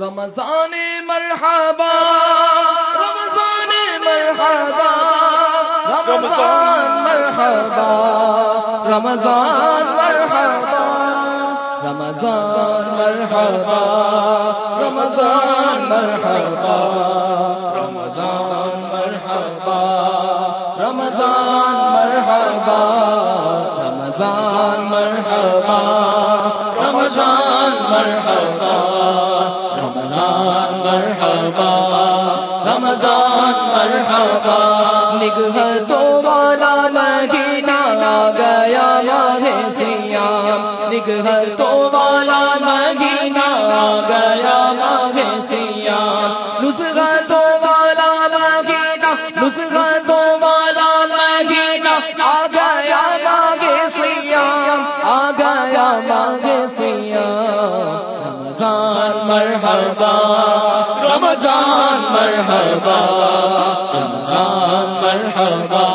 رمضان مرحبا رمضان مرحبا رمضان مرحبا رمضان مرحبا رمضان مرحبا رمضان مرحبا رمضان مرحبا رمضان مرحبا رمضان مرحبا رمضان مرحبا رمضان مرحبا رمضان مرحبا نگہ تو والا مہینہ آ گیا ماہ سیام نگہ تو رمضان، مرحبا رمضان مرحبا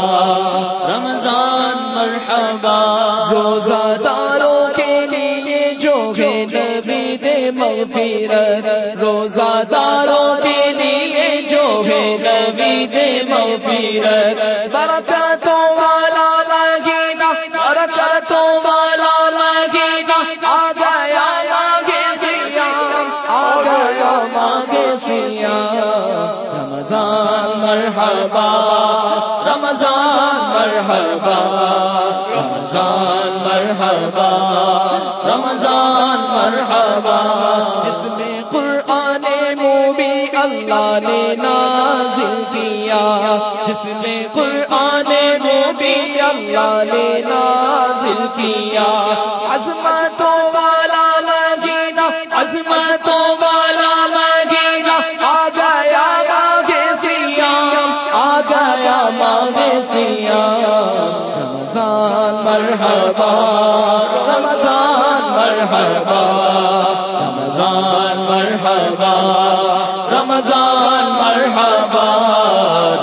رمضان، مرحبا۔ روزہ داروں کے لیے جو ہے نبی دے مغفرت روزہ داروں کے لیے جو ہے نبی دے مغفرت۔ برکتوں والا مرحبا، رمضان مرحبا رمضان مرحبا۔ جس میں قرآن موبی اللہ نے نازل کیا۔ جس میں قرآن موبی اللہ نے نازل کیا۔ عظمتوں والا مدینہ عظمتوں رمضان مرحبا رمضان مرحبا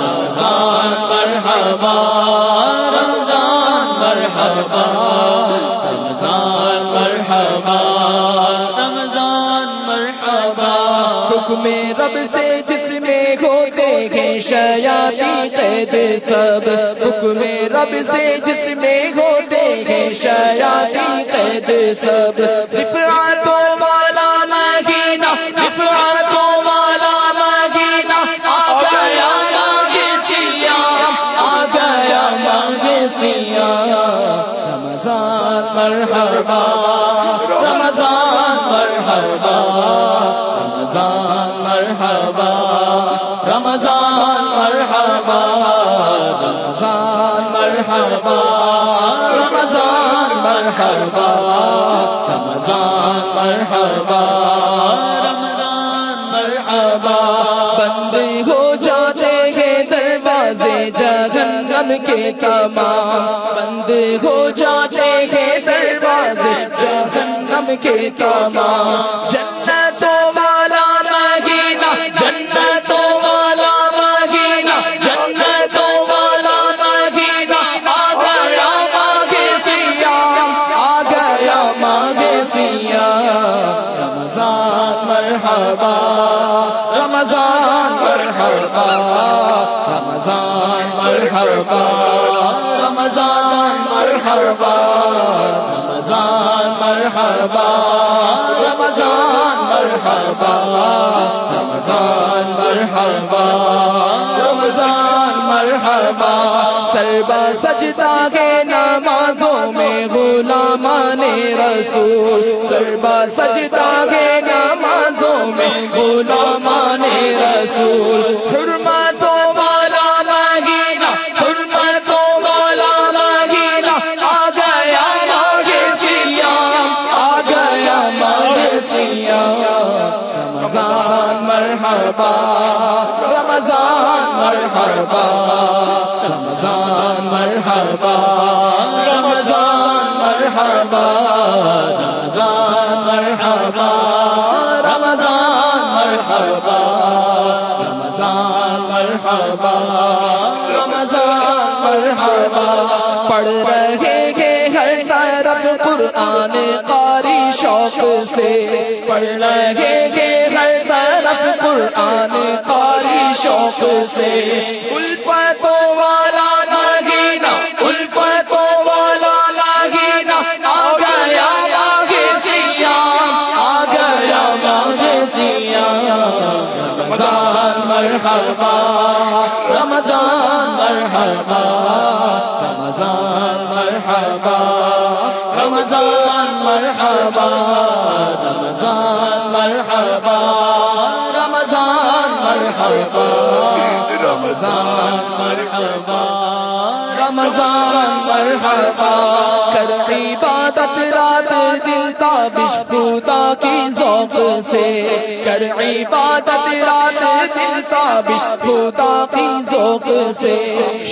رمضان مرحبا رمضان مرحبا رمضان مرحبا رمضان مرحبا۔ حکم رب سے جس میں ہوتے ہیں شیاتی قید سب، حکم رب سے جس میں ہوتے ہیں شیاتی قید سب۔ رفعتوں والا ماگے سیام رمضان مرحبا رمضان مرحبا رمضان مرحبا رمضان مرحبا رمضان مرحبا رمضان مرحبا رمضان مرحبا رمضان مرحبا کے تمام بند ہو جاتے ہیں دروازے جہنم کے تمام جنتوں مرحبا، رمضان مرحبا رمضان مرحبا رمضان مرحبا رمضان مرحبا رمضان مرحبا سربا سجدہ کے نمازوں میں غلامان رسول سربا سجدہ کے نمازوں میں غلامان رمضان، مرحبا رمضان مرحبا رمضان مرحبا رمضان مرحبا رمضان مرحبا رمضان مرحبا رمضان مرحبا رمضان، مرحبا، پڑھ رہے ہر طرف قرآن قاری شوق سے پڑھ رہے ہیں ہر قرآن قاری شوق سے۔ الفتوں والا لگینا الفتوں والا لگینا آ گیا باغ سیا آ گیا باغ سیا مرحبا، رمضان مرحبا رمضان مرحبا رمضان مرحبا رمضان مرحبا رمضان مرحبا رمضان مرحبا رمضان مرحبا کر عبادت رات دل تابش خدا کی سے کر عبادت رات دل تابش خدا کی ذوق سے۔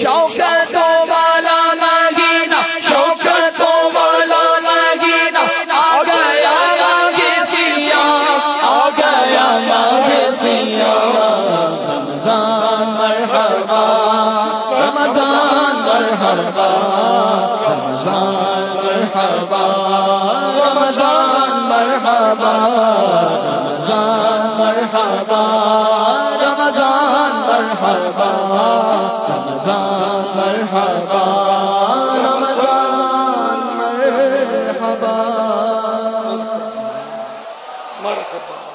شوق تو والا نگینا شوق تو والا نگینا آ گیا ماگ سیا آ گیا ماگ سیا رمضان مرحبا رمضان مرحبا رمضان مرحبا رمضان مرحبا۔ رمضان مرحبا رمضان مرحبا رمضان مرحبا۔ مرحبا۔